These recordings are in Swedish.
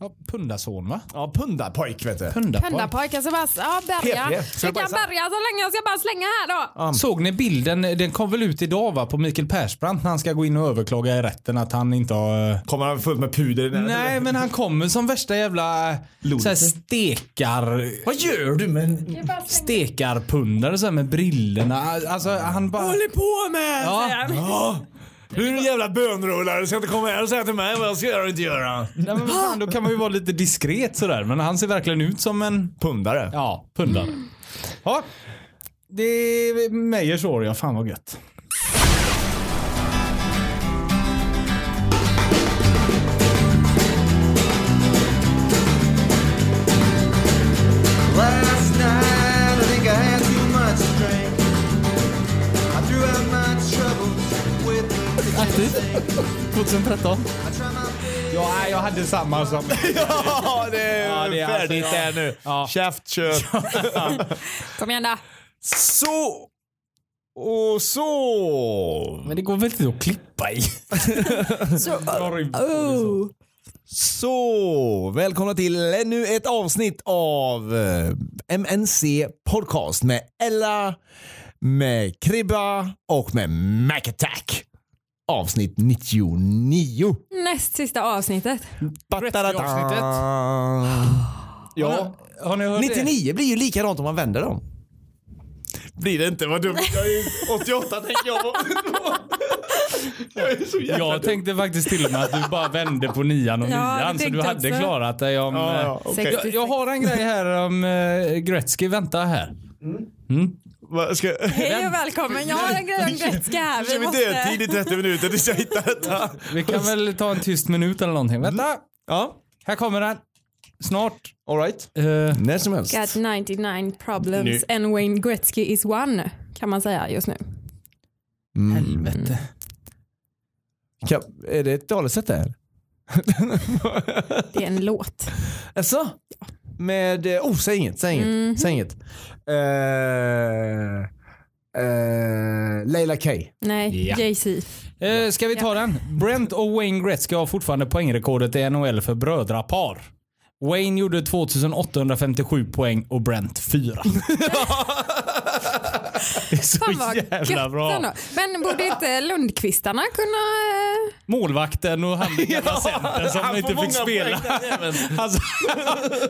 Ja, pundason va? Ja, pundarpojk vet du. Pundarpojk. Pundarpojk, jag ska bara ja, bärga. Jag kan bärga så länge, jag ska bara slänga här då. Såg ni bilden? Den kom väl ut idag va? På Mikael Persbrandt när han ska gå in och överklaga i rätten att han inte har... eh, Kommer han fullt med puder i? Nej men han kommer som värsta jävla så här stekar... Vad gör du med... Stekarpundare så här med brillorna. Alltså han bara... håller på med? Ja. Ja. Du är en jävla bönrullare, ska inte komma här och säga till mig vad jag ska göra och inte göra. Nej, men fan, då kan man ju vara lite diskret sådär. Men han ser verkligen ut som en... Pundare. Ja, pundare. Ja. Det är Meijers år ja, fan vad gött. 2013. I tried my best. Ja, jag hade samma som... Ja, det är, Ja, det är färdigt alltså, ja. där nu. Ja. Käft, kör. Kom igen då. Så och så. Men det går väl inte att klippa i? Så. oh. Så, välkomna till ännu ett avsnitt av eh, MNC Podcast med Ella, med Kribba och med Mac Attack. Avsnitt 99. Näst sista avsnittet. Gretzky-avsnittet. Ja, Har ni hört 99 blir ju likadant om man vänder dem. Blir det inte? Vad dumt. Jag är 88 tänker jag. jag är så det? jävla Jag tänkte faktiskt till och med att du bara vände på nian och Ja, nian så du hade också. klarat dig om... Ja, ja, eh, okej. jag, jag har en grej här om uh, Gretzky. Vänta här. Vad Ska... Hej och välkommen. Jag har en grej om Gretzky här. Nu kör vi dödtid i 30 minuter tills jag hittar detta. Vi kan väl ta en tyst minut eller någonting. Vänta! Ja, Här kommer den. Snart. alright. Uh, När som helst. Got 99 problems Nu. and Wayne Gretzky is one. Kan man säga just nu. helvete. Kan, är det ett talesätt där? Det är en låt. Alltså? Med, eh, oh säg inget, säg inget, säg inget. Uh, uh, Leila K. Nej, Ja. Jay-Z. Eh, ska vi ta den? Brent och Wayne Gretzky har fortfarande poängrekordet i NHL för brödrapar. Wayne gjorde 2857 poäng och Brent 4. det är så Fan vad jävla gött bra. ändå. Men borde inte Lundqvistarna kunna... eh, Målvakten och han den jävla centern som han inte fick spela. alltså,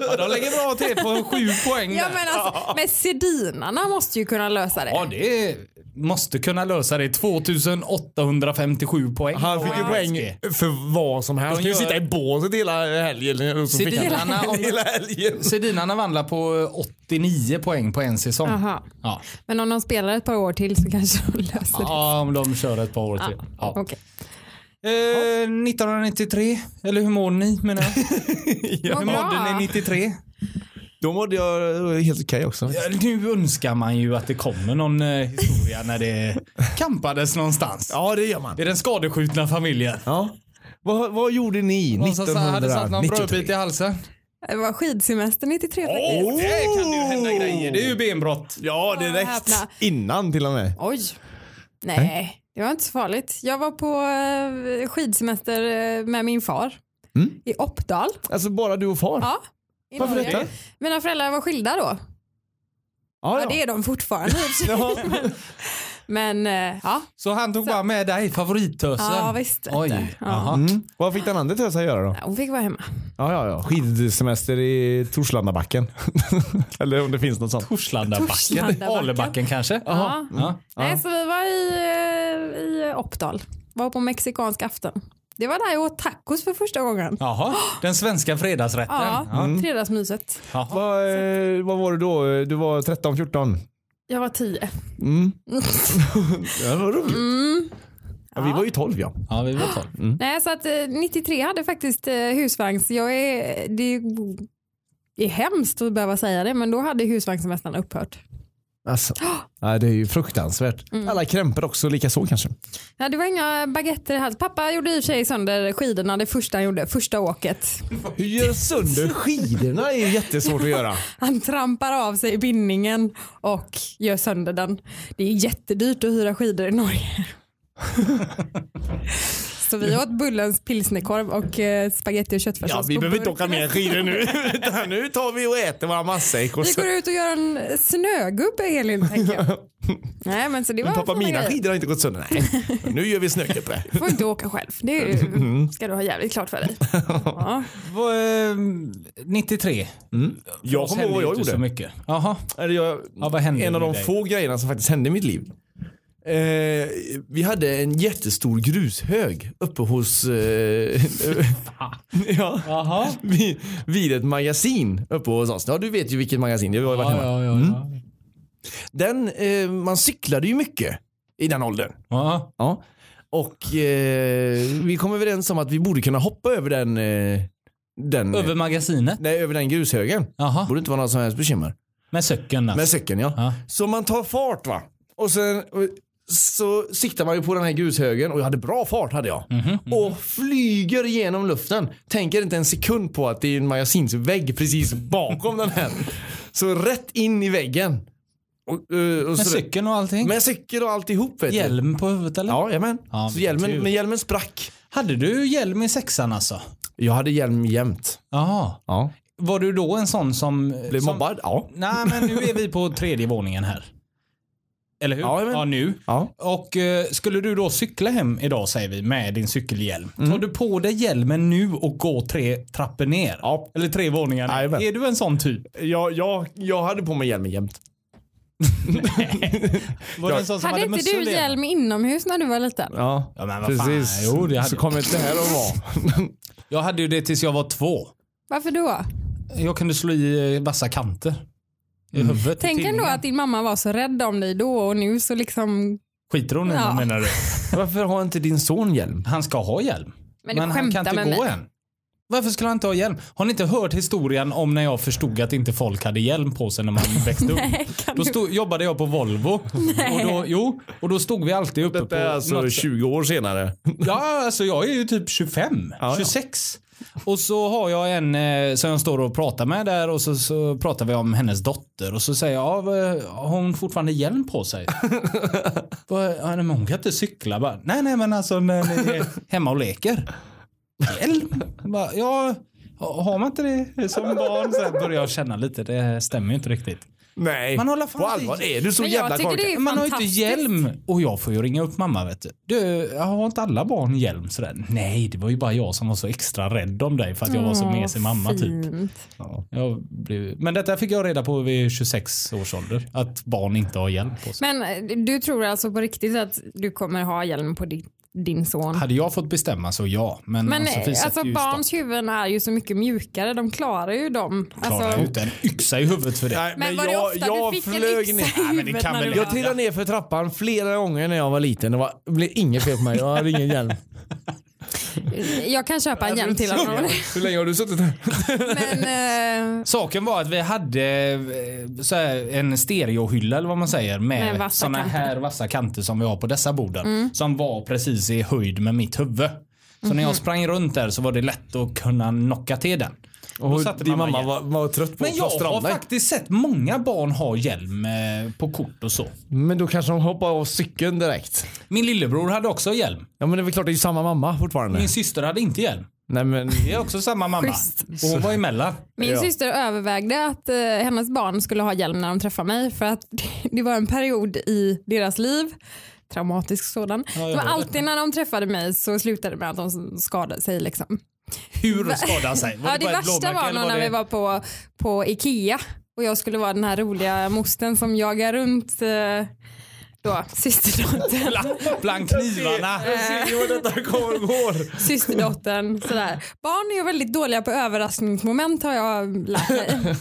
ja, de lägger bra till på 7 poäng Ja där. men alltså, men Sedinarna måste ju kunna lösa det. Ja, det måste kunna lösa det. 2857 poäng. Han fick ju poäng för vad som helst. Han kan ju sitta i båset hela helgen. Och så fick han Sedinarna, om- hela helgen. Sedinarna vandlar på 89 poäng på en säsong. Aha. Ja. Men om de spelar ett par år till så kanske de löser det. ja, om de kör ett par år till. Ja. Okej. Eh, 1993, eller hur mår ni menar jag? Hur mådde ni 93? Då mådde jag helt okej också. Ja, nu önskar man ju att det kommer någon eh, historia när det kampades någonstans. Ja, det gör man. Det är den skadeskjutna familjen. Ja. Vad, vad gjorde ni Någon som sa- hade satt någon brödbit i 1993? halsen. Det var skidsemester 93 faktiskt. Åh, det kan ju hända grejer. Det är ju benbrott. Ja, direkt. häpna. Innan till och med. Oj. Nej, det var inte så farligt. Jag var på eh, skidsemester eh, med min far Mm. i Oppdal. Alltså bara du och far? Ja, i Varför Norge. detta? Mina föräldrar var skilda då. Ja, Ja, det är de fortfarande. i och för sig. Ja. Men eh, ja, Så han tog bara med dig, favorittösen? ja visst. vet Oj. Ja. jaha. Mm. Vad fick den andra tösen göra då? Ja, Hon fick vara hemma. Ja, ja, ja. Skidsemester i Torslandabacken. Eller om det finns något sånt. Torslandabacken. Torslandabacken. Alebacken kanske? Ja. Ja. Nej, så vi var i, eh, i Oppdal. Var på mexikansk afton. Det var där jag åt tacos för första gången. Jaha, den svenska fredagsrätten. Ja, Ja. fredagsmyset. Jaha. Vad, eh, vad var du då? Du var 13, 14? Jag var tio. Mm. det var roligt. Mm. Ja, vi var ju 12 ja. Ja, vi var 12. Nej, så att eh, 93 hade faktiskt eh, husvagns. Jag är, det är hemskt att behöva säga det, men då hade husvagnssemestern upphört. Alltså, nej, det är ju fruktansvärt. Mm. Alla krämpor också lika så kanske. Ja, det var inga baguetter i halsen. Pappa gjorde i och för sig sönder skidorna det första han gjorde, första åket. Hur gör sönder skidorna är ju jättesvårt att göra. Han trampar av sig bindningen och gör sönder den. Det är jättedyrt att hyra skidor i Norge. Så vi åt Bullens pilsnerkorv och eh, spaghetti och köttfärssås Ja, vi behöver inte burk. åka mer skidor nu. Utan nu tar vi och äter våra matsäck. Och Vi så... går ut och gör en snögubbe Elin tänker jag. Nej men så det var Men pappa, mina grejer. skidor har inte gått sönder. Nej, nu gör vi snökuppe. Du får inte åka själv. Det är ju, ska du ha jävligt klart för dig. Ja. Vad, eh, 93. Jag kommer ihåg vad jag inte så gjorde. mycket. Jaha. Eller jag, Ja, vad hände en av de dig? få grejerna som faktiskt hände i mitt liv. Eh, vi hade en jättestor grushög uppe hos... Eh, ja, vid, vid ett magasin uppe hos oss. Ja, du vet ju vilket magasin det var. Ja, hemma. ja, ja, ja. Den, eh, man cyklade ju mycket i den åldern. ja. Ja. Och eh, vi kom överens om att vi borde kunna hoppa över den, eh, den, Över magasinet? nej, över den grushögen. Jaha. Borde inte vara något som helst bekymmer. Med söcken alltså. Med cykeln ja. Ja. Så man tar fart va. Och sen så siktar man ju på den här grushögen och jag hade bra fart hade jag. Mhm, Och flyger genom luften. Tänker inte en sekund på att det är en magasinsvägg precis bakom den här. Så rätt in i väggen. Och, eh, och Med cykeln och allting? med cykel och alltihop vet. Hjälm på huvudet eller? Ja. Ja, så hjälmen, men hjälmen sprack. Hade du hjälm i sexan alltså? Jag hade hjälm jämt. Jaha. Ja. Var du då en sån som... Blev som, mobbad? Ja. Nej men nu är vi på tredje våningen här. Eller hur? Ja, ja nu. ja. Och eh, skulle du då cykla hem idag säger vi med din cykelhjälm. Mm. Tar du på dig hjälmen nu och går tre trappor ner? Ja. Eller tre våningar ner? Jajamän. Är du en sån typ? Jag, jag, jag hade på mig hjälmen jämt. Var det en sån som Hade hade inte du hjälm inomhus när du var liten? Ja, Ja, men vad fan. precis. Jo, det hade Så jag. kommer inte här att vara. Jag hade ju det tills jag var två. Varför då? Jag kunde slå i eh, vassa kanter. I huvudet. i Tänk ändå att din mamma var så rädd om dig då och nu så liksom... Skiter hon i Ja. menar du? Varför har inte din son hjälm? Han ska ha hjälm. Men du han kan inte gå mig. än. Varför skulle han inte ha hjälm? Har ni inte hört historien om när jag förstod att inte folk hade hjälm på sig när man växte upp? Nej, kan Då stod, jobbade jag på Volvo. Och då, jo, och då stod vi alltid uppe Detta på... är alltså något- 20 år senare. Ja, alltså jag är ju typ 25, Ja, ja. 26. Och så har jag en eh, som jag står och pratar med där och så, så pratar vi om hennes dotter och så säger jag, ja, har hon fortfarande hjälm på sig? Ja, nej, men hon kan inte cykla bara. Nej, nej, men alltså när ni är hemma och leker. Hjälm? Bara, ja, har man inte det som barn? Så börjar jag känna lite, det stämmer ju inte riktigt. Nej, Man håller på allvar. Är du så Men jävla korkad? Man har ju inte hjälm. Och jag får ju ringa upp mamma vet du. du. Har inte alla barn hjälm sådär? Nej, det var ju bara jag som var så extra rädd om dig för att jag var så mesig mamma typ. fint. Jag blev... Men detta fick jag reda på vid 26 års ålder. Att barn inte har hjälm på sig. Men eh, du tror alltså på riktigt att du kommer ha hjälm på din, din son? Hade jag fått bestämma så ja. Men, Men alltså ju barns huvuden är ju så mycket mjukare. De klarar ju dem. stopp. Klarar Alltså, ut en yxa i huvudet för det. Nej, men var det jag, ofta jag du fick en flög yxa ner. i men det huvudet kan när väl du jag trillade ner för trappan flera gånger när jag var liten. Det, var, det blev inget fel på mig. Jag hade ingen hjälm. Jag kan köpa en hjälm till honom. Hur länge har du suttit här? Men eh, Saken var att vi hade eh, så här, en stereohylla eller vad man säger med, Med vassa såna kanter. här vassa kanter som vi har på dessa borden. Som var precis i höjd med mitt huvud. Så när jag sprang runt där så var det lätt att kunna knocka till den. Då Och satte din mamma var, var trött på Men att jag har faktiskt sett många barn ha hjälm eh, på kort och så. Men då kanske de hoppar av cykeln direkt. Min lillebror hade också hjälm. Ja men det är väl klart det är ju samma mamma fortfarande. Min syster hade inte hjälm. Nej men Det är också samma mamma. Och hon var emellan. min Ja. syster övervägde att eh, hennes barn skulle ha hjälm när de träffade mig för att det var en period i deras liv traumatisk sådan. Ja, det var alltid när de träffade mig så slutade det med att de skadade sig. Liksom. Hur skadade han sig? Var Ja, det ett värsta var nog när det- vi var på, på Ikea och jag skulle vara den här roliga mosten som jagar runt eh, då, systerdottern. Bland knivarna. Jag ser ju vad detta går. går. systerdottern. Sådär. Barn är ju väldigt dåliga på överraskningsmoment har jag lärt mig.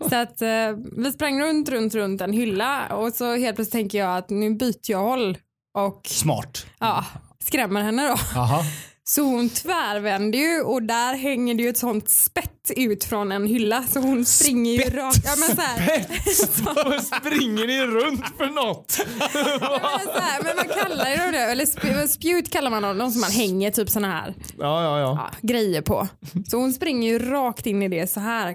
Så att eh, vi sprang runt, runt, runt en hylla och så helt plötsligt tänker jag att nu byter jag håll och Smart. ja, skrämmer henne då. Jaha. Så hon tvärvänder ju och där hänger det ju ett sånt spett ut från en hylla så hon springer ju rakt. Ja, men så här, Vad springer ni runt för något? ja, men så här, men vad kallar ju de det? Eller sp- spjut kallar man dem, de som man hänger typ såna här Ja ja ja. ja, grejer på. Så hon springer ju rakt in i det så här.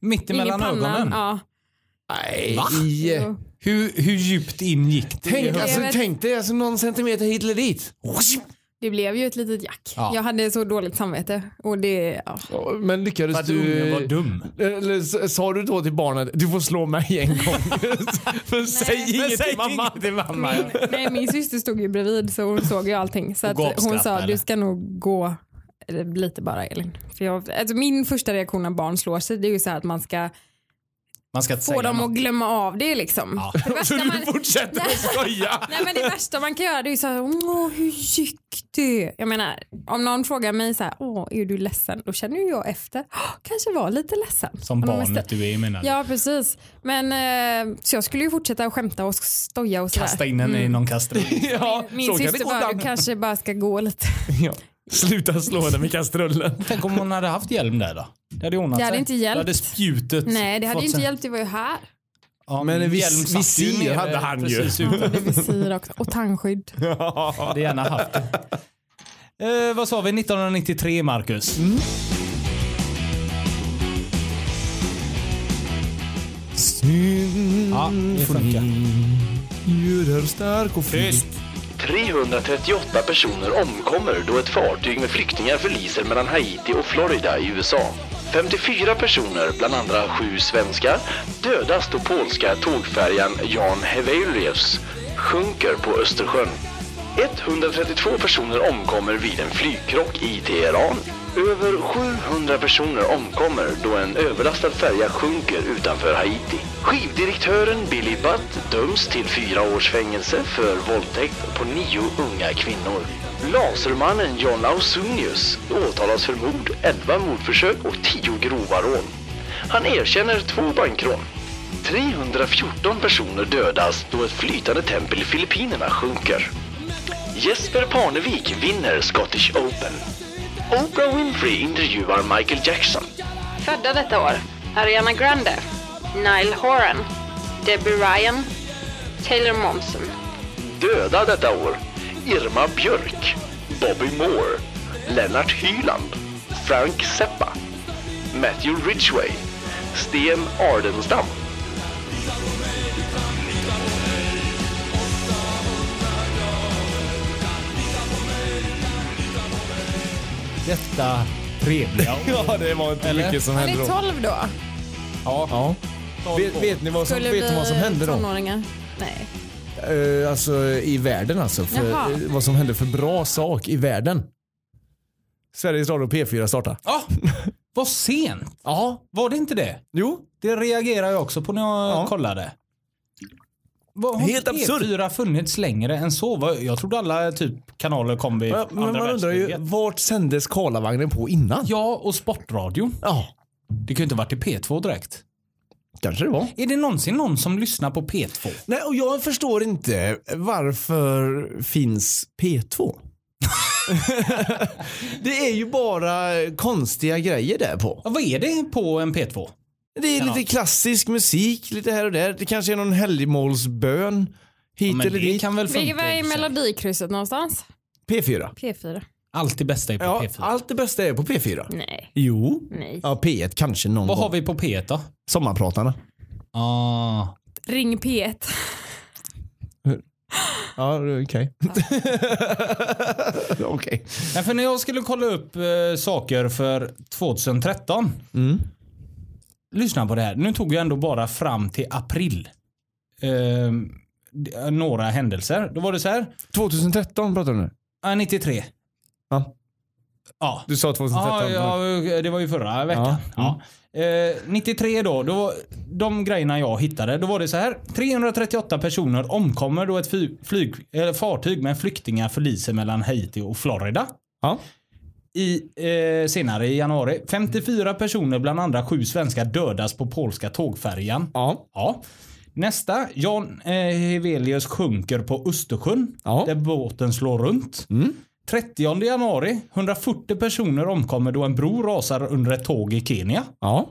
Mitt In i emellan pannan. ögonen. Ja. Nej. Jo. Hur, hur djupt in gick det? Tänk, alltså, tänk dig alltså någon centimeter hit eller dit. Det blev ju ett litet jack. Ja. Jag hade så dåligt samvete. Och det, ja. Men lyckades För att du... ungen var dum. Eller s- sa du då till barnet, du får slå mig en gång. Men säg inget till mamma. till mamma. Min, nej, min syster stod ju bredvid så hon såg ju allting. Så hon sa eller? du ska nog gå eh, lite bara Elin. För jag, alltså min första reaktion när barn slår sig det är ju så här att man ska Man ska få dem något. att glömma av det liksom. Ja. Det Så man, du fortsätter att skoja? nej men det värsta man kan göra det är ju så här, åh hur gick det? Jag menar om någon frågar mig så här, åh är du ledsen? Då känner ju jag efter, kanske var lite ledsen. Som barnet du är menar du? Ja precis. Men eh, så jag skulle ju fortsätta att skämta och stoja och sådär. Kasta in henne i någon kastrull. Ja, Min så kan syster gå bara, du kanske bara ska gå lite. Ja. Sluta slå henne med kastrullen. Tänk om hon hade haft hjälm där då? Det hade ordnat Det hade sig. inte hjälpt. Då hade spjutet Nej det hade fått ju inte sig- hjälpt, det var ju här. Ja, Men vis- hjälm satt ju visir nere hade han ju. precis utan. Det är visir också. Och tandskydd. hade gärna haft det. Eh, vad sa vi 1993 Marcus? Ja, det funkar. Djur är stark och fri. Tyst. 338 personer omkommer då ett fartyg med flyktingar förliser mellan Haiti och Florida i USA. 54 personer, bland andra sju svenskar, dödas då polska tågfärjan Jan Hevelius sjunker på Östersjön. 132 personer omkommer vid en flygkrock i Teheran. Över 700 personer omkommer då en överlastad färja sjunker utanför Haiti. Skivdirektören Billy Butt döms till fyra års fängelse för våldtäkt på nio unga kvinnor. Lasermannen John Ausonius åtalas för mord, 11 mordförsök och 10 grova rån. Han erkänner två bankrån. 314 personer dödas då ett flytande tempel i Filippinerna sjunker. Jesper Parnevik vinner Scottish Open. Oprah Winfrey intervjuar Michael Jackson. Födda detta år. Ariana Grande. Nile Horan. Debbie Ryan. Taylor Momsen. Döda detta år. Irma Björk. Bobby Moore. Lennart Hyland. Frank Zappa. Matthew Ridgway. Sten Ardenstam. Detta trevliga år. Ja, det var inte Eller? mycket som hände ni då. 12 då? Ja. Vet, vet ni vad som, vet ni vad som hände då? tonåringar? Nej. Eh, alltså i världen alltså. För, Jaha. eh, vad som hände för bra sak i världen. Sveriges Radio P4 starta. Ja, vad sent. Ja. Var det inte det? Jo. Det reagerar jag också på när jag Ja. kollade. Vad, har Helt absurd. P4 funnits längre än så? Jag trodde alla typ kanaler kom vid Men, men andra man undrar ju, världskriget. vart sändes Karlavagnen på innan? Ja, och Sportradion. Ja. Det kan ju inte varit i P2 direkt. Kanske det var. Är det någonsin någon som lyssnar på P2? Nej, och jag förstår inte varför finns P2? det är ju bara konstiga grejer där på. Ja, vad är det på en P2? Det är Ja. lite klassisk musik lite här och där. Det kanske är någon helgmålsbön hit men eller det dit. kan väl Vilket funka för sig. melodikrysset någonstans? P4. P4. Allt det bästa är på Ja, P4. allt det bästa är på P4. Nej. Jo. Nej. Ja, P1 kanske någon Vad gång. har vi på P1 då? Sommarpratarna. Ah, Ring P1. Ja, okej. okej. Nej, för när jag skulle kolla upp eh, saker för 2013. Mm. Lyssna på det här. Nu tog jag ändå bara fram till april. Eh, d- några händelser. Då var det så här. 2013 pratar du nu? Ah, 93. Ja. Ja. Du sa 2013. Ja, ja, det var ju förra veckan. Ja. Ja. Eh, 93 då, då, de grejerna jag hittade, då var det så här. 338 personer omkommer då ett fly, flyg, eller fartyg med flyktingar förliser mellan Haiti och Florida. Ja. I, eh, senare i januari. 54 personer, bland andra sju svenskar, dödas på polska tågfärjan. Ja. Ja. Nästa, Jan eh, Hevelius sjunker på Östersjön. Ja. Där båten slår runt. Mm. 30 januari, 140 personer omkommer då en bro rasar under ett tåg i Kenya. Ja.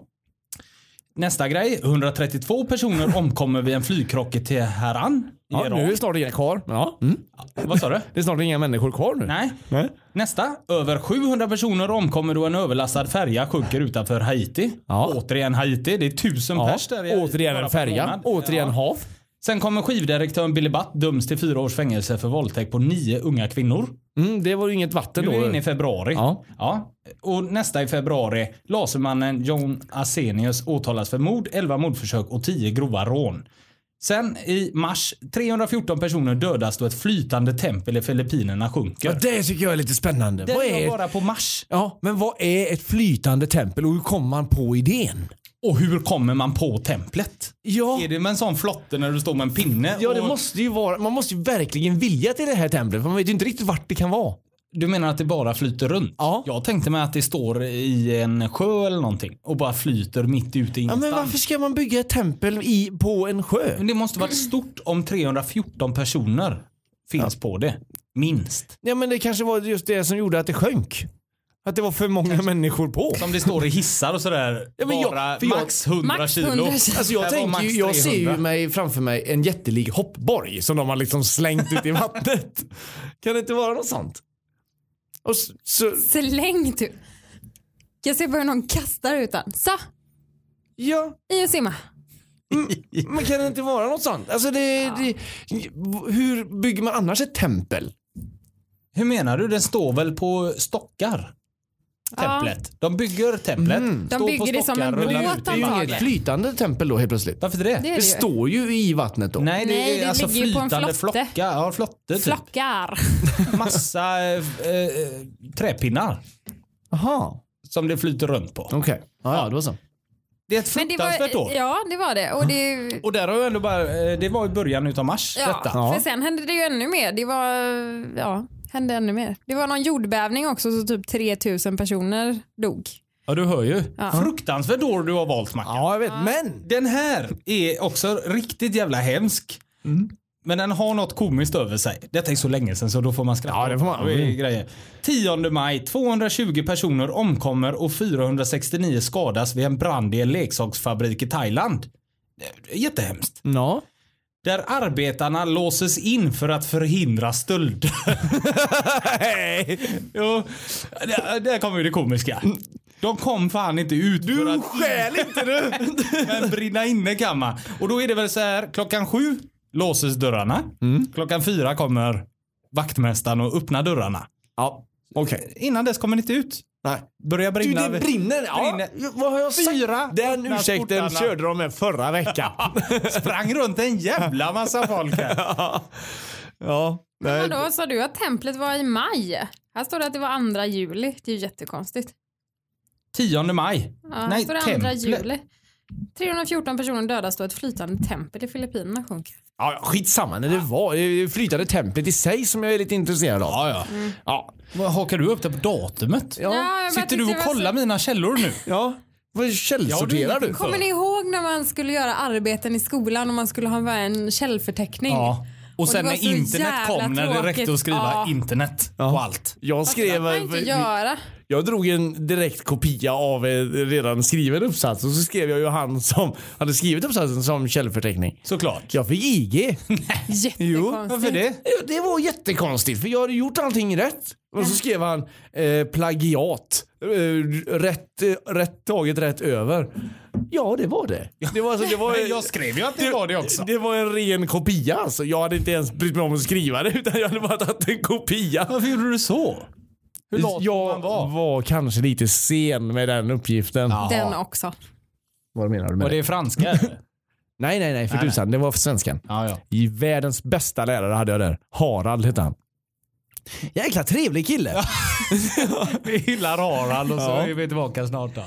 Nästa grej, 132 personer omkommer vid en flygkrock i Teheran. I ja Iran. nu är det snart inga kvar. Ja. Mm. Vad sa du? Det är snart inga människor kvar nu. Nej. Nej. Nästa, över 700 personer omkommer då en överlastad färja sjunker utanför Haiti. Ja. Återigen Haiti, det är tusen Ja. pers där. i- Återigen bara en färja. månad. Återigen hav. Sen kommer skivdirektören Billy Butt döms till fyra års fängelse för våldtäkt på nio unga kvinnor. Mm, det var ju inget vatten Nu då. är vi inne i februari. Ja. Ja. Och nästa i februari, lasermannen John Asenius åtalas för mord, 11 mordförsök och 10 grova rån. Sen i mars, 314 personer dödas då ett flytande tempel i Filippinerna sjunker. Ja, det tycker jag är lite spännande. det vad är, bara på mars. ja, men vad är ett flytande tempel och hur kom man på idén? Och hur kommer man på templet? Ja, Är det med en sån flotte när du står med en pinne? ja det och måste ju vara, man måste ju verkligen vilja till det här templet för man vet ju inte riktigt vart det kan vara. Du menar att det bara flyter runt? Ja. Jag tänkte mig att det står i en sjö eller någonting och bara flyter mitt ute i Ja, ingenstans. men varför ska man bygga ett tempel i, på en sjö? Men det måste varit stort om 314 personer finns på det. Minst. Ja men det kanske var just det som gjorde att det sjönk. Att det var för många människor på. Som det står i hissar och sådär. Ja, men jag- bara max 100 Max kilo. 100 kilo. Alltså jag, tänker, max ju- jag ser ju 300. mig framför mig en jättelik hoppborg som de har liksom slängt ut i vattnet. Kan det inte vara något sånt? Och så, så, Släng du. Jag ser bara någon kastar ut den. Så, ja, i och simma. men kan det inte vara något sånt? Alltså det, det, hur bygger man annars ett tempel? Hur menar du? Den står väl på stockar? Templet. De bygger templet. Mm. De står på bygger det som en båt Det är ju inget flytande tempel då helt plötsligt. Varför det? Det är Det det ju. står ju i vattnet då. Nej, det Nej, är det alltså ligger ju på en flytande flotte. flocka. Ja, flotte typ. Flockar. Massa eh, eh, träpinnar Jaha, som det flyter runt på. okej. Ja, ja, det var så. Det är ett Men det fruktansvärt var, år. ja, det var det. Och det, Och där har jag ändå bara, eh, det var i början utav mars ja, detta. Ja. för sen hände det ju ännu mer. Det var, ja, hände ännu mer. Det var någon jordbävning också så typ 3000 personer dog. Ja, du hör ju. Ja. Fruktansvärt år du har valt Mackan. Ja, jag vet. Men Den här är också riktigt jävla hemsk. Mm. Men den har något komiskt över sig. Detta är så länge sedan så då får man skratta. Ja, det får man. Det är grejer. 10 maj, 220 personer omkommer och 469 skadas vid en brand i en leksaksfabrik i Thailand. Jättehemskt. Ja. Där arbetarna låses in för att förhindra stölder. jo, där, där kommer det komiska. De kom fan inte ut för att Skäl inte du! men brinna inne kan man. Och då är det väl så här, klockan sju låses dörrarna. Mm. Klockan fyra kommer vaktmästaren och öppnar dörrarna. Ja, okej. Innan dess kommer ni inte ut. Nej. Börjar Du, brinna. det brinner. Ja, Brinner. vad har jag sagt? Fyra Den ursäkten körde de med förra veckan. Sprang runt en jävla massa folk här. ja. Nej. Vadå, sa du att templet var i maj? Här står det att det var 2 juli. Det är ju jättekonstigt. 10 maj. Ja, här Nej, står det 2 templet. juli. 314 personer dödas då ett flytande tempel i Filippinerna sjunker. Ja, ja, skitsamma när det var. Det flytande templet i sig som jag är lite intresserad av. Ja, ja. Ja. Vad Hakar du upp det på datumet? Ja. Ja, Sitter du och kollar så- mina källor nu? ja. Vad källsorterar du? Kommer ni ihåg när man skulle göra arbeten i skolan och man skulle ha en källförteckning? Ja. Och sen var när internet kom när det räckte att skriva Ja. internet på allt. Jag skrev... Det kan man inte göra. Jag drog en direkt kopia av en redan skriven uppsats och så skrev jag ju han som hade skrivit uppsatsen som källförteckning. Såklart. Jag fick IG. Jättekonstigt. Varför det? Det var jättekonstigt för jag hade gjort allting rätt. Och så skrev han eh, plagiat. Eh, rätt, eh, rätt taget rätt över. Ja det var det. Det var, alltså, det var, Men jag skrev ju att det var det också. Det var en ren kopia alltså. Jag hade inte ens brytt mig om att skriva det utan jag hade bara tagit en kopia. Varför gjorde du så? Hur lat jag man vara? var kanske lite sen med den uppgiften. Den också. Vad menar du med Var det? det franska eller? Nej, nej, nej, för Nej, tusan. Det var för svenskan. Ja, ja. I världens bästa lärare hade jag där. Harald hette han. Jäkla trevlig kille. Vi hyllar Harald och så Ja. är vi tillbaka snart då.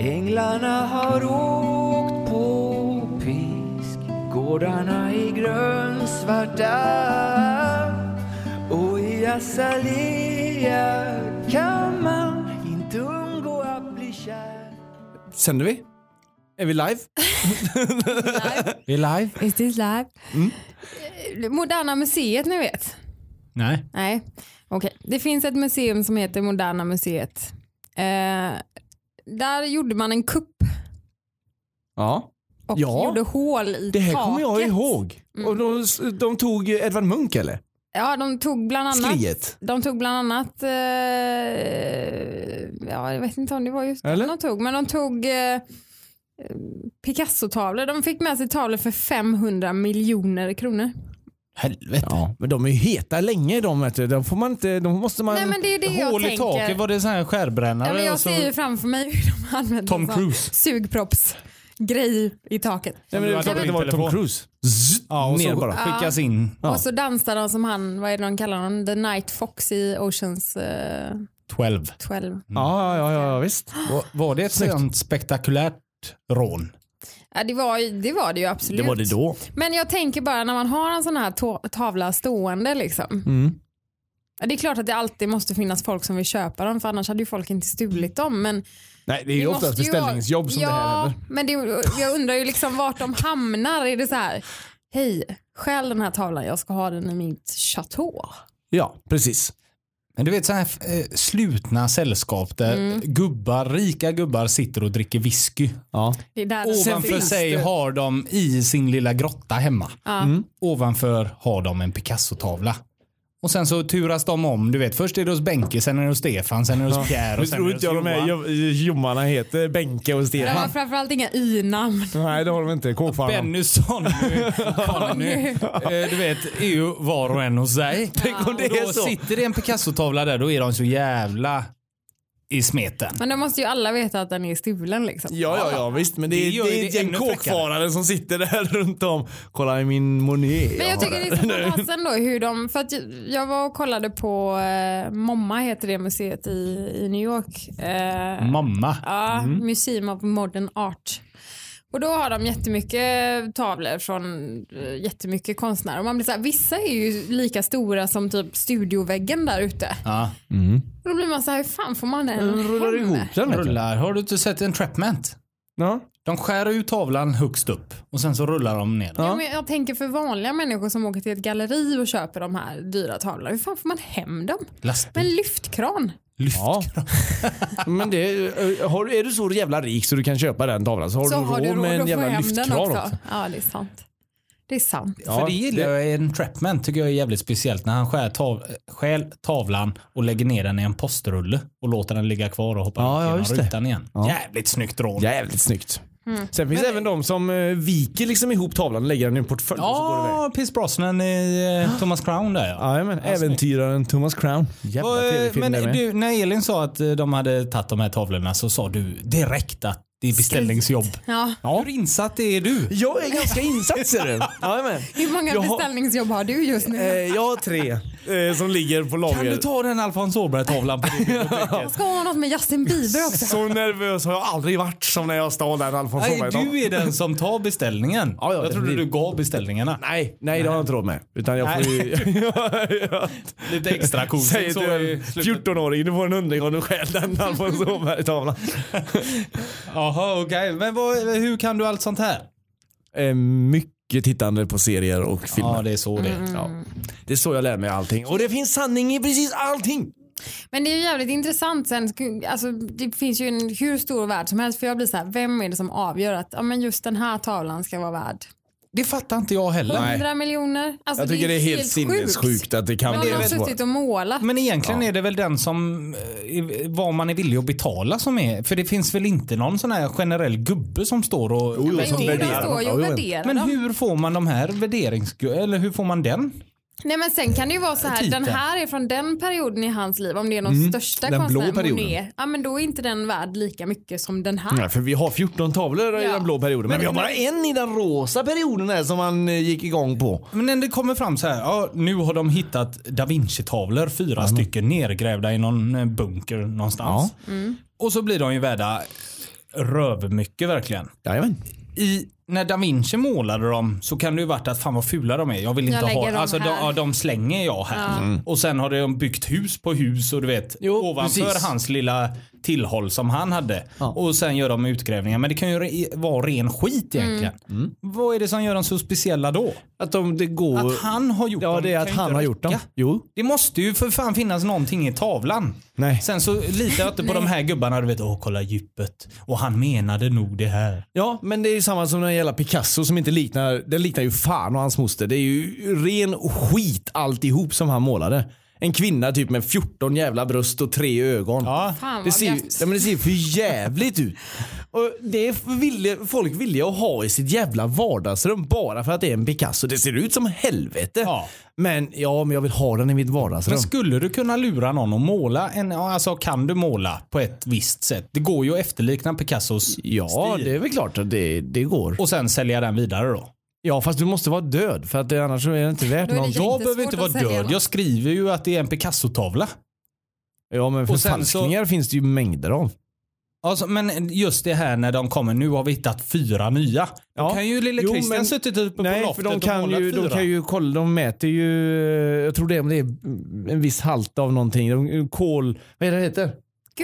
Änglarna har åkt på pisk Gårdarna är grönsvarta Azalea kan man inte undgå att bli kär Sänder vi? Är vi live? Vi är live? Is this live? Eh, Moderna museet ni vet? Nej. Nej, okej. Det finns ett museum som heter Moderna museet. Eh, där gjorde man en kupp Ja. och Ja. gjorde hål i Det här taket. kommer jag ihåg. Och de, de tog Edvard Munch eller? Ja, de tog bland annat Skriet. De tog bland annat, eh, ja jag vet inte om det var just Eller? det de tog, men de tog eh, Picasso-tavlor. De fick med sig tavlor för 500 miljoner kronor. Helvete. Ja, men de är ju heta länge de. Vet du. De får man inte, de måste man... Nej men det är det jag Hål i tänker. taket, var det sån här skärbrännare? ja, men jag och så- ser ju framför mig hur de använder Tom Cruise. sugproppsgrej i taket. Nej, men det, var din Tom. Cruise. Ja, och ner så bara. skickas in. Ja. Och så dansar de som han, vad är det de kallar honom? The Night Fox i Oceans eh, 12. 12. Ja, ja, ja, ja, visst. Var, var det ett sånt spektakulärt rån? Ja, det, var, ju- det var det ju absolut. Det var det då. Men jag tänker bara när man har en sån här tavla stående liksom. Mm. Ja, Det är klart att det alltid måste finnas folk som vill köpa dem för annars hade ju folk inte stulit dem. Men Nej, det är ju oftast ju beställningsjobb vara- som ja, det här händer. men det, jag undrar ju liksom vart de hamnar. Är det så här, hej, stjäl den här tavlan, jag ska ha den i mitt chateau. Ja, precis. Men du vet så här eh, slutna sällskap där Mm. gubbar, rika gubbar sitter och dricker whisky. Ja. Det är där Ovanför sig har de i sin lilla grotta hemma. Ja. Ovanför har de en Picasso-tavla. Och sen så turas de om. Du vet, först är det hos Benke, sen är det hos Stefan, sen är det hos Pierre och sen tror är det inte jag de här jommarna heter Benke och De har Stefan. framförallt inga y-namn. Nej, det har de inte. Kåkfararna. Benny, Sonny, Conny. Du vet, är ju var och en hos sig. Tänk om det Och då sitter det en Picasso-tavla där, då är de så jävla i smeten. Men då måste ju alla veta att den är stulen liksom. Ja, ja, ja, visst. Men det Det är, det är ett gäng kåkfarare som sitter där runt om. Kolla i min monet. Men jag har tycker det är så fasen då hur de, för att jag var och kollade på eh, MoMA heter det museet i, i New York. Eh, Mamma. Ja, Museum of Modern Art. Och då har de jättemycket tavlor från eh, jättemycket konstnärer. Och man blir så här, vissa är ju lika stora som typ studioväggen där ute. Ja. Och då blir man så här, hur fan får man den Den rullar hem? ihop den. Rullar. Har du inte sett Entrapment? Ja. De skär ut tavlan högst upp och sen så rullar de ner. Ja. men jag tänker för vanliga människor som åker till ett galleri och köper de här dyra tavlorna. Hur fan får man hem dem? Med Lastbil. en lyftkran. Lyft. Ja. Men det, eh, har, är du så jävla rik så du kan köpa den tavlan så har så du har råd med en jävla lyftkran också. också. Ja, det är sant. Det är sant. Ja, För det gillar jag Entrapment tycker jag är jävligt speciellt när han skär tav stjäl tavlan och lägger ner den i en postrulle och låter den ligga kvar och hoppar Ja, ja, genom rutan igen. Ja. Jävligt snyggt rån. Jävligt snyggt. Mm. Sen finns det även de som eh, viker liksom ihop tavlan och lägger den i en portfölj och så går det iväg. Ja, Pierce Brosnan i eh, Thomas Crown där ja. Jajamän, äventyraren Thomas Crown. Jävla Och, eh, Men du, när Elin sa att eh, de hade tagit de här tavlorna så sa du direkt att det är beställningsjobb. Ja. Hur insatt är du? Jag är ganska insatt ser du. Jajamän. Hur många Jag har- beställningsjobb har du just nu? Eh, jag har tre eh, som ligger på lager. Kan du ta den Alfons Åberg-tavlan på ditt bibliotek? Ska ha något med Justin Bieber också? Så nervös har jag aldrig varit som när jag stal den Alfons Nej, Åberg-tavlan. du är den som tar beställningen. Ja, ja, jag trodde du gav beställningarna. Nej, nej det har jag inte råd med. Utan jag får ju... Lite extra coolt. Säg till i en slutet. 14-åring, du får en hundring om du stjäl den Alfons Åberg-tavlan. Jaha, okej. Men vad, hur kan du allt sånt här? Eh, mycket tittande på serier och filmer. Ja, det är så det är. Ja. Det är så jag lär mig allting. Och det finns sanning i precis allting. Men det är ju jävligt intressant sen. Alltså, det finns ju en hur stor värld som helst. För jag blir så här, vem är det som avgör att ja, men just den här tavlan ska vara värd Det fattar inte jag heller. 100 miljoner? Alltså, Jag tycker det är helt sinnessjukt att det kan Men bli så. suttit och målat. Men egentligen är det väl den som, eh, vad man är villig att betala som är. För det finns väl inte någon sån här generell gubbe som står och... Jo, men som jo, de värderar står och Ja, värderar Men hur får man de här värderings... Eller hur får man den? Nej men sen kan det ju vara så här, Titeln. den här är från den perioden i hans liv. Om det är någon största den blå konstnär, perioden. Monet, ja men då är inte den värd lika mycket som den här. Nej, för vi har 14 tavlor i Ja. den blå perioden. Men, vi har bara en i den rosa perioden här som man eh, gick igång på. Men när det kommer fram så här, ja, nu har de hittat Da Vinci-tavlor, fyra stycken nergrävda i någon eh, bunker någonstans. Och så blir de ju värda rövmycket verkligen. Jajamän. I, när Da Vinci målade dem så kan det ju varit att fan vad fula de är. Jag vill inte Jag ha, dem alltså de, här. ja, de slänger jag här. Och sen har de byggt hus på hus och du vet ovanför precis. hans lilla tillhåll som han hade. Och sen gör de utgrävningar. Men det kan ju re, vara ren skit egentligen. Vad är det som gör dem så speciella då? Att de, det går... Att han har gjort ja, dem det är att han har gjort dem. Jo. Det måste ju för fan finnas någonting i tavlan. Nej. Sen så litar jag inte på de här gubbarna. Du vet, åh kolla djupet. Och han menade nog det här. Ja, men det är ju samma som när det gäller Picasso som inte liknar, den liknar ju fan och hans moster. Det är ju ren skit alltihop som han målade. En kvinna typ med 14 jävla bröst och tre ögon. Ja. Fan Det ser, ju- ja, men det ser för jävligt ut. Och det är ville, folk villiga att ha i sitt jävla vardagsrum bara för att det är en Picasso. Det ser ut som helvete. Ja. Men ja, men jag vill ha den i mitt vardagsrum. Men skulle du kunna lura någon att måla en, ja, alltså kan du måla på ett visst sätt? Det går ju att efterlikna Picassos Ja, stil. det är väl klart att det, det går. Och sen sälja den vidare då? Ja, fast du måste vara död för att det, annars så är det inte värt något. Jag behöver inte vara död. något. Jag skriver ju att det är en Picasso-tavla. Ja, men Och förfalskningar finns det ju mängder av. Alltså, men just det här när de kommer, nu har vi hittat fyra nya. Ja. Då kan ju lille Jo, Christian men- suttit uppe på Nej, för loftet de och kan, målat ju, de fyra. kan ju kolla, de mäter ju, jag tror det är om det är en viss halt av någonting. De, kol, vad är det det heter?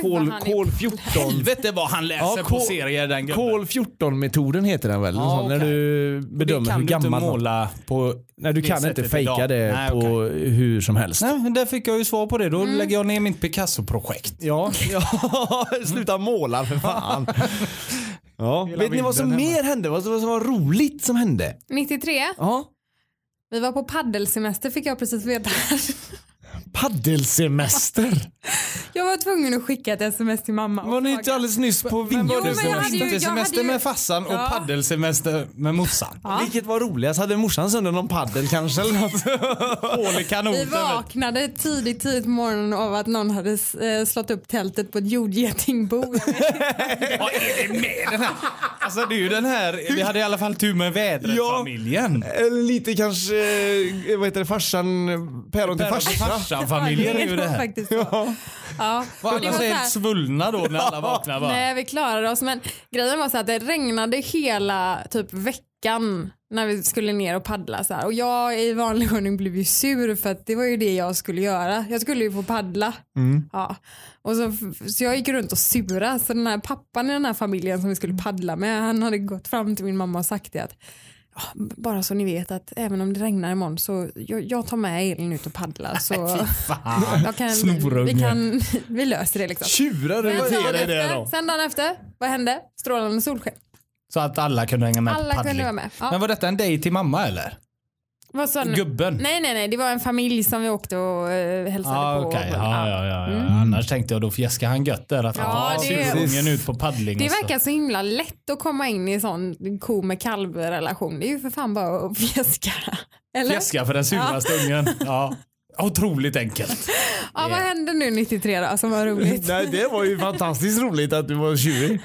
Kol, kol 14. Helvete vad han läser Ja, på kol- serier den gubben. Kol 14 metoden heter den väl? Ja, Sån, När du det bedömer kan hur du inte gammal någon- måla på... Nej, du kan inte fejka idag. det Nej, på okej. hur som helst. Nej, men där fick jag ju svar på det. Då lägger jag ner mitt Picasso-projekt. Ja, ja sluta måla för fan. Ja. Vet ni vad som bilden mer hände? Vad som var roligt som hände? 93. Ja. Vi var på paddelsemester fick jag precis veta. Paddelsemester. Jag var tvungen att skicka ett sms till mamma. Var ni inte alldeles nyss på vintersemester ju- med farsan och Ja. paddelsemester med morsan? Ja. Vilket var roligast? Hade morsan sönder någon paddel kanske? Eller något? Hål i kanoten. Vi vaknade tidigt, tidigt på morgonen av att någon hade eh, slått upp tältet på ett jordgetingbo. Vad är det med den här? Alltså det är ju den här, vi hade i alla fall tur med vädret-familjen. Eller lite kanske, eh, vad heter det, farsan, päron till farsa. Farsan-familjen är ju det här. Faktiskt. Ja. Var Och det alla var så helt svullna då när alla vaknar va? Nej, vi klarade oss. Men grejen var så att det regnade hela typ veckan när vi skulle ner och paddla. Så här. Och jag i vanlig ordning blev ju sur för att det var ju det jag skulle göra. Jag skulle ju få paddla. Ja. Och så, så jag gick runt och sura. Så den här pappan i den här familjen som vi skulle paddla med, han hade gått fram till min mamma och sagt det att "Ja, bara så ni vet att även om det regnar imorgon så jag, jag tar med Elin ut och paddlar. Så jag kan, vi, kan, vi löser det liksom. Tjurar du det efter, då? sen dagen efter, vad hände? Strålande solsken. Så att alla kunde hänga med på Alla paddling. kunde vara med. Ja. Men var detta en dejt till mamma eller? Vad sa du? Gubben? Nej, nej, nej. Det var en familj som vi åkte och uh, hälsade Ah, på. okej. Ja, ja, ja, ja. Annars tänkte jag då fjäskar han gött där att Ja, han surungen ut på paddling. Det verkar så himla lätt att komma in i sån ko med kalv-relation. Det är ju för fan bara att fjäska. Eller? Fjäska för den suraste ungen. Ja. Otroligt enkelt. Ja, vad hände nu 93 då som var roligt? Nej, det var ju fantastiskt roligt att du var tjurig.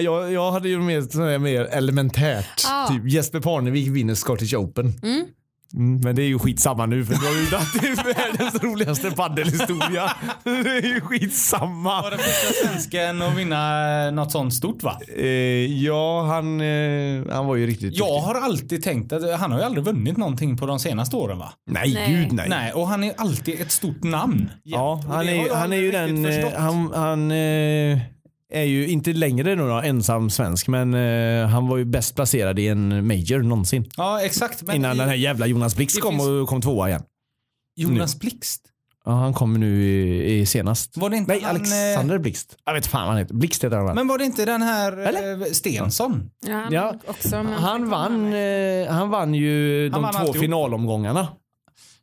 Jag, jag hade ju mer, mer elementärt. Ja. Typ Jesper Parnevik vinner Scottish Open. Mm, men det är ju skitsamma nu för du har ju dragit världens roligaste paddelhistoria. Det är ju skitsamma. Var det första svensken att vinna något sånt stort va? Eh, ja, han, eh, han var ju riktigt Jag duktig. har alltid tänkt att han har ju aldrig vunnit någonting på de senaste åren va? Nej, Nej. gud nej. Nej, och han är alltid ett stort namn. Ja, Och han är, han är ju den, eh, förstått. han, han eh, är ju inte längre då, ensam svensk men eh, han var ju bäst placerad i en major någonsin. Ja, exakt. Men Innan i- den här jävla Jonas Blix det kom finns- och kom tvåa igen. Jonas Blixt. Ja, han kommer nu i, i senast. Var det inte Nej, han, Alexander Blixt. Jag vet fan vad han heter. Blixt heter han? Men var det inte den här Eller? eh, Stensson? Ja, han Ja, också, Han vann, eh, han vann ju de vann två alltihop. finalomgångarna.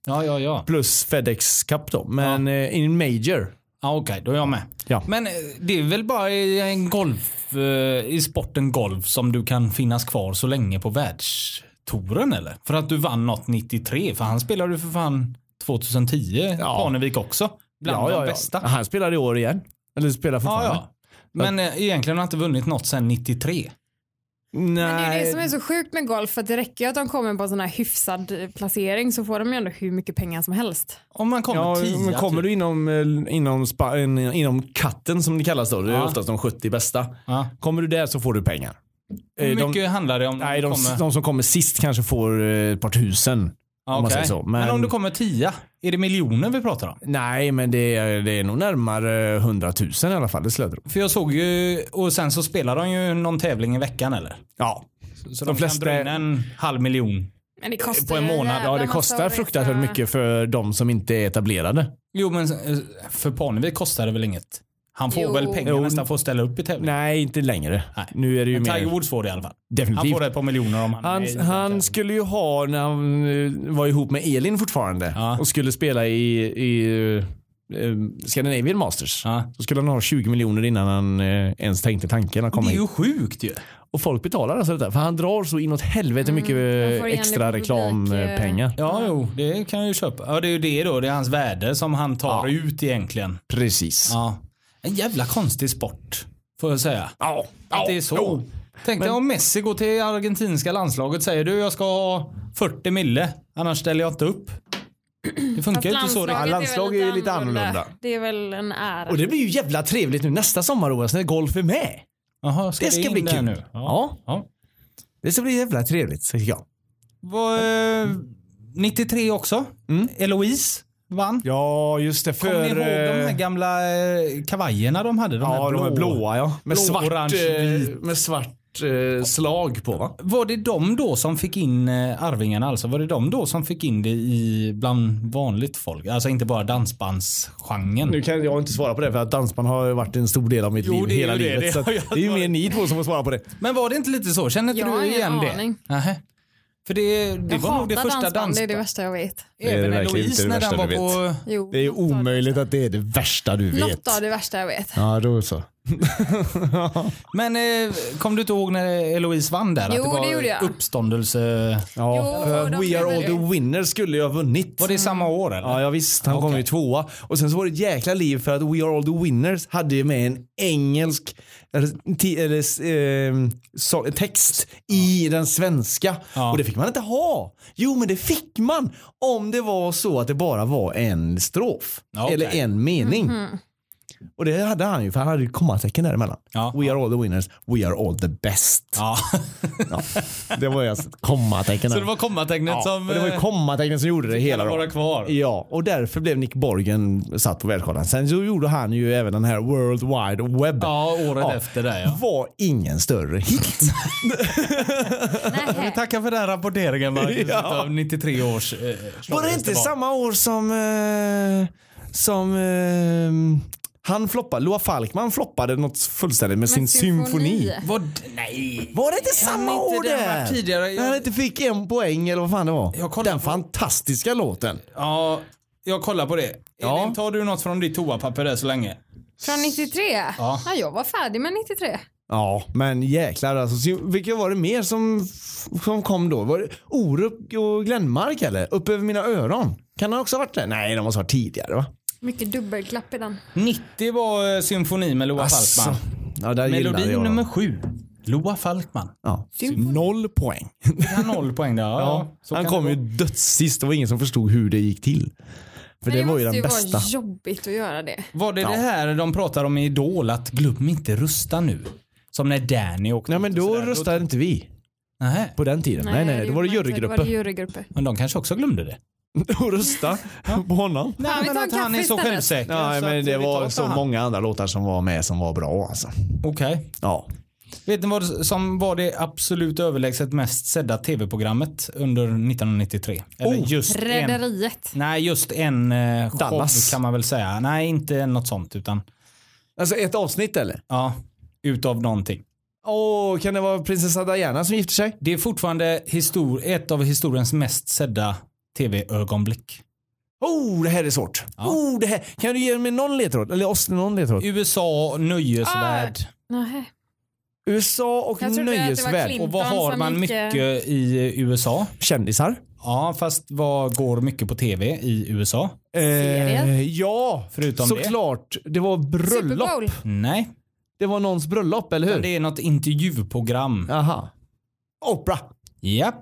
Ja, ja, ja. Plus Fedex Cup då. Men eh, i en major. Ja, Okej, då är jag med. Ja. Men eh, det är väl bara i en golf, eh, i sporten golf som du kan finnas kvar så länge på världstouren eller? För att du vann något 93, för han spelade ju för fan 2010, Ja. Parnevik också. Bland de bästa. Han spelar i år igen. Eller spelar Ja, fortfarande. ja. Men eh, egentligen har han inte vunnit något sedan 93. Nej. Men det är det som är så sjukt med golf, att det räcker ju att de kommer på en sån här hyfsad eh, placering så får de ju ändå hur mycket pengar som helst. Om man kommer Ja, 10 men kommer typ. du inom, eh, inom, spa, in- inom katten som det kallas då, det är Ja. oftast de 70 bästa. Ja. Kommer du där så får du pengar. Hur Eh, mycket handlar det om? Nej, de, kommer... de som kommer sist kanske får eh, ett par tusen. Om man okej. säger så. Men... Men- om du kommer 10, är det miljoner vi pratar om? Nej, men det är, det är nog närmare 100 000 i alla fall. Det skulle jag tro. För jag såg ju, och sen så spelar de ju någon tävling i veckan eller? Ja. Så De de, flesta- kan dra in en halv miljon. Men det kostar På en månad. Ja, det kostar fruktansvärt mycket för de som inte är etablerade. Jo men eh, för Parnevik kostar det väl inget? Han får Jo. väl pengar Jo. nästan för att ställa upp i tävling? Nej, inte längre. Nej. Nu är det ju Men Tiger mer... Woods får det i alla fall. Han Definitivt. får ett par miljoner om han Han, är han skulle ju ha när han eh, var ihop med Elin fortfarande Ja. och skulle spela i, i eh, Scandinavian Masters. Ja. Så skulle han ha 20 miljoner innan han eh, ens tänkte tanken att Det komma är in. ju sjukt ju. Och folk betalar alltså detta. För han drar så inåt helvete mycket eh, får igen extra reklampengar. Ja, jo, det kan jag ju köpa. Ja, det är ju det då. Det är hans värde som han tar Ja. ut egentligen. Precis. Ja. En jävla konstig sport, får jag säga. Ja. Att det är så. Tänk dig om Messi går till argentinska landslaget säger du jag ska ha 40 mille, annars ställer jag inte upp. Det funkar ju inte så landslaget riktigt. landslag är ju lite annorlunda. Det är väl en ära. Och det blir ju jävla trevligt nu nästa sommar OS när golf är med. Jaha, ska Det ska bli kul. Nu? Ja. ja. Det ska bli jävla trevligt tycker jag. Var, eh, 93 också. Mm. Eloise vann. Ja, just det. För... Kommer ni ihåg de här eh, gamla eh, kavajerna de hade? De ja, här de är blåa ja. Med blå, svart, orange, eh, med svart eh, slag på va? Var det de då som fick in Arvingarna alltså? Var det de då som fick in det i bland vanligt folk? Alltså inte bara dansbandsgenren? Nu kan jag inte svara på det för att dansband har varit en stor del av mitt Jo, liv det är hela det. livet. Det har jag det är ju mer ni två som får svara på det. Men var det inte lite så? Känner inte Jag har du ingen igen aning. det? Nähä. För det, det jag var nog det första dansband, det är det värsta jag vet. är det Även verkligen Eloise det när den värsta var på... Jo, Det är det omöjligt att det är det värsta du vet. Något av det värsta jag vet. Ja, då så. Men eh, kom du inte ihåg när Eloise vann där? Jo, att det var det gjorde jag. uppståndelse. Ja, Jo, de We Are All The. Winners skulle ju ha vunnit. Var det samma år eller? Ja, ja visst, han kom Okej. ju tvåa. Och sen så var det ett jäkla liv för att We Are All The Winners hade ju med en engelsk eller, eh, så, text i den svenska. Ja. Och det fick man inte ha. Jo, men det fick man om det var så att det bara var en strof. Okej. Eller en mening. Och det hade han ju, för han hade ju kommatecken däremellan. Ja. We are all the winners, we are all the best. Ja. Ja. Det var ju alltså kommatecken. Så det var kommatecknet Ja, som... och det var ju eh, kommatecknen som gjorde det hela. vara kvar. Ja, och därför blev Nick Borgen satt på världskartan. Sen så gjorde han ju även den här World Wide Web. Ja, året Ja. efter det ja. Var ingen större hit. Nej. Tackar för den rapporteringen Marcus Ja. av 93 års eh, var det inte samma år som eh, som eh, han floppade, Loa Falkman floppade något fullständigt med sin Men symfoni. Vad? Nej. Var det inte Kan samma år det? tidigare? Jag- När han inte fick en poäng eller vad fan det var. Jag Den på- fantastiska låten. Ja, jag kollar på det. Ja. Elin, tar du något från ditt toapapper där så länge? Från 93? Ja. Ja, jag var färdig med 93. Ja, men jäklar alltså. Så Vilka var det mer som, som kom då? Var det Orup och Glenmark eller? Upp över mina öron? Kan han också ha varit det? Nej, de måste ha varit tidigare va? Mycket dubbelklapp i den. 90 var eh, symfoni med Loa Asså. Falkman. Ja, där gillade Melodi jag nummer sju. Loa Falkman. Ja. Noll poäng. Han noll poäng där? Ja, Ja, så han kan kom det ju gå. dödssist. Det var ingen som förstod hur det gick till. För Men det, var ju måste den bästa. vara jobbigt att göra det. Var det Ja. det här de pratar om i Idol att glöm inte rusta nu? Som när Danny åkte Nej ut men och då sådär. röstade inte vi Nej, på den tiden. Nej nej, då var det gjorde man inte. Då var det jurygrupper. men de kanske också glömde det. Och rösta på honom. Nej, men att han är så självsäker. Nej så men det var så han. många andra låtar som var med som var bra alltså. Okej. Ja. Vet ni vad som var det absolut överlägset mest sedda tv-programmet under 1993? Eller Oh, just en. Rederiet. Nej, just en eh, show Dallas. kan man väl säga. Nej, inte något sånt utan Alltså ett avsnitt eller? ja, utav någonting. Åh, kan det vara prinsessa Diana som gifter sig? Det är fortfarande histor- ett av historiens mest sedda tv-ögonblick. Oh, det här är svårt. Ja. Oh, det här. Kan du ge mig någon ledtråd? Eller oss någon ledtråd? USA nöjesvärld. Nej. USA och det nöjesvärld. Clinton. Och vad har man gick, eh, mycket i USA? Kändisar. Ja, fast vad går mycket på tv i USA? Serier? Eh, ja, Förutom såklart. Det. var Super bröllop. Bowl. Nej, Det var någons bröllop, eller hur? det är något intervjuprogram. Aha. Opera. Ja,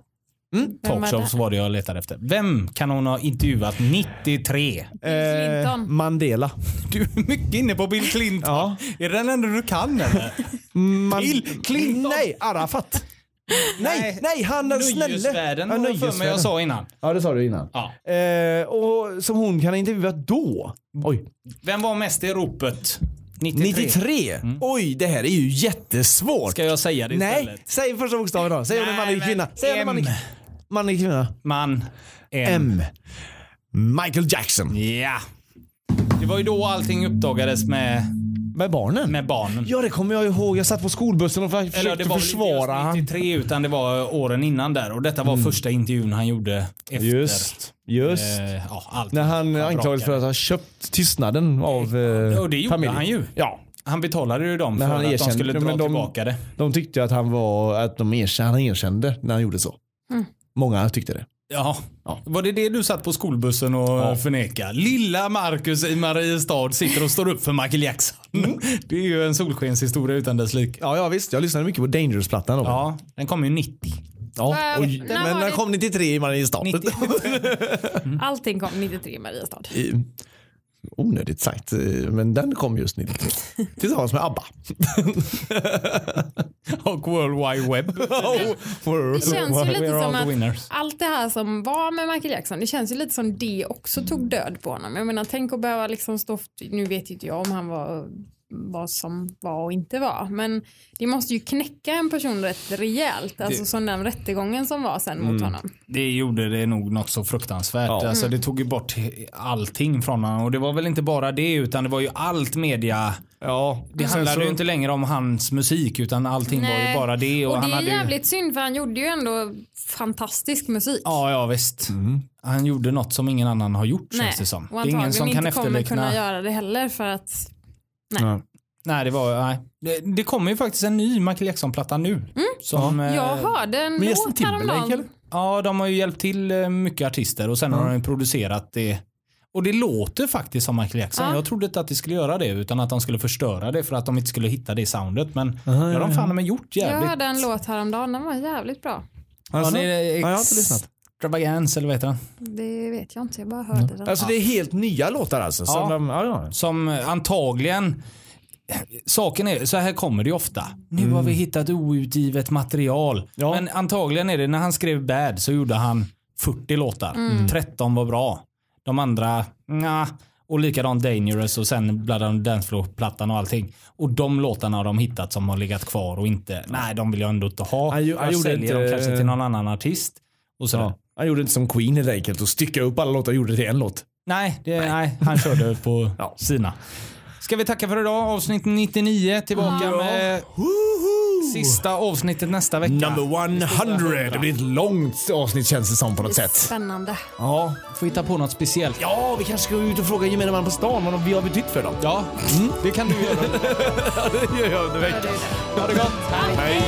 Mm. Talkshows var det jag letade efter. Vem kan hon ha intervjuat 93? Eh, Clinton. Mandela. Du är mycket inne på Bill Clinton. Ja. Är det den enda du kan eller? Man- Bill Clinton. Nej, Arafat. Nej, nej, han den snälle. Nöjesvärlden Ja, för mig jag sa innan. Ja, det sa du innan. Ja. Eh, och som hon kan ha intervjuat då. Oj. Vem var mest i ropet? 93. 93? Oj, det här är ju jättesvårt. Ska jag säga det Nej, istället? säg första bokstaven då. Säg om det är man eller Nej, kvinna. Säg om det är man eller man eller kvinna. Man. M. M. Michael Jackson. Ja. Det var ju då allting uppdagades med Med barnen? med barnen. Ja det kommer jag ihåg. Jag satt på skolbussen och försökte Eller det var väl inte försvara just han. 93 utan det var åren innan där och detta var första intervjun han gjorde efter. Just. Just. Eh, ja, allt. När han anklagades för att ha köpt tystnaden av eh, Och det gjorde familjen. han ju. Ja. Han betalade ju dem Men för han att de erkände- skulle dra men de- tillbaka det. De tyckte att han var, att de erkände, han erkände när han gjorde så. Många tyckte det. Ja. Ja. Var det det du satt på skolbussen och Ja. förneka? Lilla Marcus i Mariestad sitter och står upp för Michael Jackson. Det är ju en solskenshistoria utan dess like. Ja, ja visst. Jag lyssnade mycket på Dangerous-plattan då. Ja, den kom ju 90. Ja, Äh, men den kom 93 i Mariestad. 90. Allting kom 93 i Mariestad. I- Onödigt sagt, eh, men den kom just 93. Tillsammans med ABBA. Och World Wide Web. Det känns ju lite som att allt det här som var med Michael Jackson, det känns ju lite som det också tog död på honom. Jag menar, tänk att behöva liksom stå, nu vet ju inte jag om han var vad som var och inte var, men det måste ju knäcka en person rätt rejält, alltså som den rättegången som var sen mot honom. Det gjorde det nog något så fruktansvärt. Ja. Alltså, det tog ju bort allting från honom. Och det var väl inte bara det utan det var ju allt media. Ja, Det handlade så- ju inte längre om hans musik utan allting var ju Nej. bara det. Och, Och han det är hade ju... jävligt synd för han gjorde ju ändå fantastisk musik. Ja, ja visst. Han gjorde något som ingen annan har gjort känns det som. och Det är ingen som kan inte kommer efterlikna. kunna göra det heller för att Ja. Nej, det var, nej. Det, det kommer ju faktiskt en ny Michael Jackson-platta nu. Som, eh, jag hörde en låt häromdagen. Ja, de har ju hjälpt till eh, mycket artister och sen har de ju producerat det. Och det låter faktiskt som Michael Jackson. Ja. Jag trodde inte att det skulle göra det utan att de skulle förstöra det för att de inte skulle hitta det soundet. Men det har de fan med gjort Jag jävligt. hörde en låt häromdagen, den var jävligt bra. Alltså, Ja, det är ja, jag har inte lyssnat. Extravagance eller vad heter den? Det vet jag inte, jag bara hörde den. Alltså det är helt nya låtar alltså? Som Ja. de, ja, ja. Som eh, antagligen Saken är, så här kommer det ju ofta. Nu har vi hittat outgivet material. Ja. Men antagligen är det, när han skrev Bad så gjorde han 40 låtar. 13 var bra. De andra, nja. Och likadant Dangerous och sen Blood on the Dance Floor-plattan och allting. Och de låtarna har de hittat som har legat kvar och inte, nej de vill jag ändå inte ha. Han jag gjorde säljer inte- dem kanske till någon annan artist. Och sådär. Ja. Han gjorde inte som Queen helt enkelt och stycka upp alla låtar och gjorde det till en låt. Nej, det, nej. han körde på Ja. sina. Ska vi tacka för idag? Avsnitt 99 tillbaka med sista avsnittet nästa vecka. Number 100. Det blir ett långt avsnitt känns det som på något sätt. Spännande. Ja. Får hitta på något speciellt. ja, vi kanske ska gå ut och fråga gemene man på stan vad vi har betytt för dem. Ja, det kan du göra. det gör jag under veckan. Ha det gott. Hej.